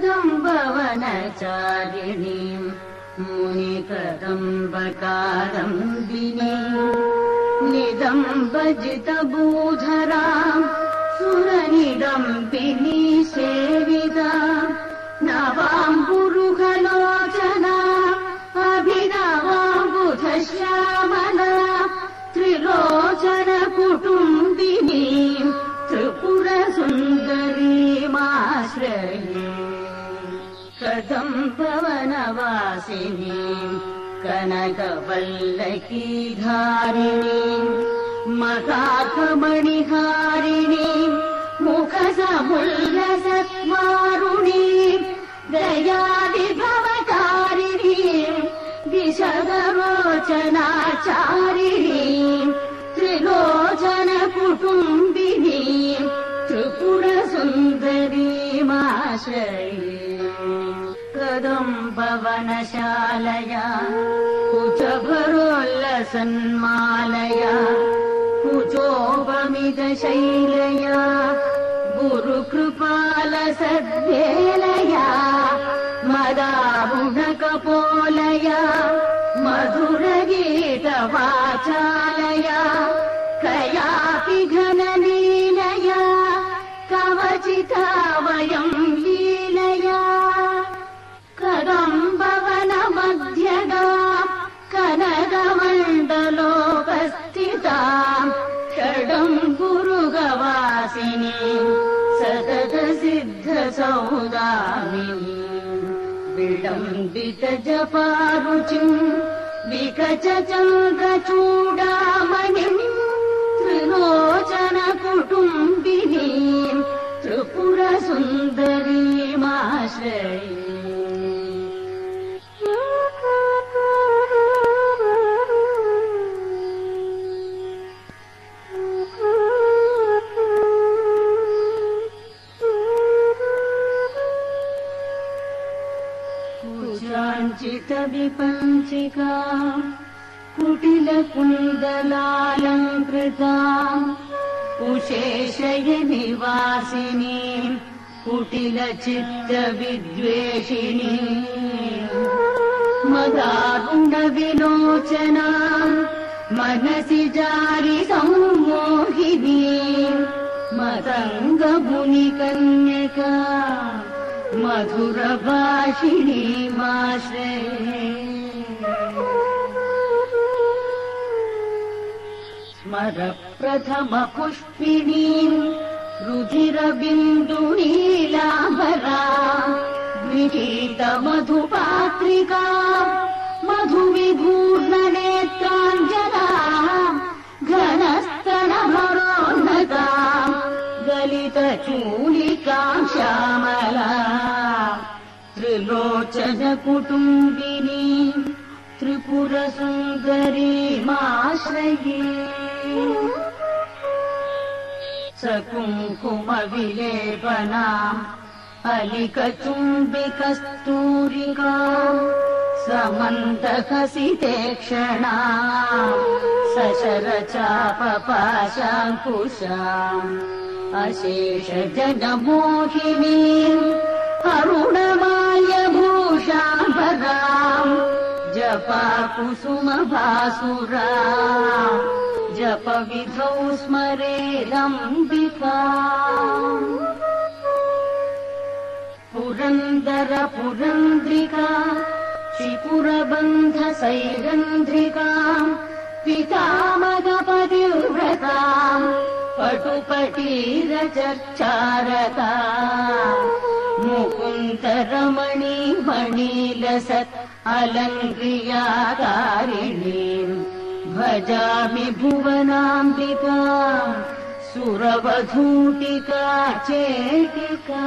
मुनिकदम्बकारिणीम् मुनिकदम्बकादम्बिनी निदम्बजितबूधराम् सुरनिदम्बिनी सेविता नवाम् पुरुषलोचना अभिनवाम्बुधश्यामला त्रिलोचन कुटुम्बिनी त्रिपुरसुन्दरीमाश्रये कदम्बवनवासिनीम् कनकवल्लकीधारिणीम् मकाकमणिहारिणीम् मुखसमुल्लसत्मारुणीम् दयादिभवकारिणीम् दिशदरोचनाचारिणीम् त्रिलोचनकुटुम्बिनीम् त्रिपुरसुन्दरीमाश्रये कदम्बवनशालया कुचभरोल्लसन्मालया कुचोपमितशैलया गुरुकृपालसद्वेलया मदाबुणकपोलया मधुरगीतवाचालया कयापि घनलीलया षडम् गुरुगवासिनी सततसिद्धसौदामिनी विडम्बितजपारुचिम् विकचचन्द्रचूडामणिम् कुचाञ्चितविपञ्चिका कुटिलकुन्दलालङ्कृता कुशेषयनिवासिनी कुटिलचित्तविद्वेषिणी मदारुणविलोचना मनसि जारि संमोहिनी मतङ्गमुनिकन्यका मधुरभाषिणी माश्रये स्मर प्रथमपुष्पिणीम् रुधिरबिन्दुनीलाभरा गृहीतमधुपात्रिका गलितचूलिकाम् श्यामला त्रिलोचनकुटुम्बिनी त्रिपुरसुन्दरीमाश्रये सकुङ्कुमविलेपनाम् अलिकचुम्बिकस्तूरिका समन्तकसितेक्षणा। सशरचापपाशाङ्कुशाम् अशेषजनमोहिनी अरुणमाय भूषाम्बराम् जपा कुसुमभासुरा जपविधौ स्मरेरम्बिका पुरन्दर पुरन्द्रिका क्षिपुरबन्धसैरन्ध्रिका पितामगपतिव्रता पटुपटीरचर्चारता। मुकुन्दरमणि मणिलसत् अलङ्क्रियाकारिणीम् भजामि भुवनाम्बिका सुरवधूटिका चेटिका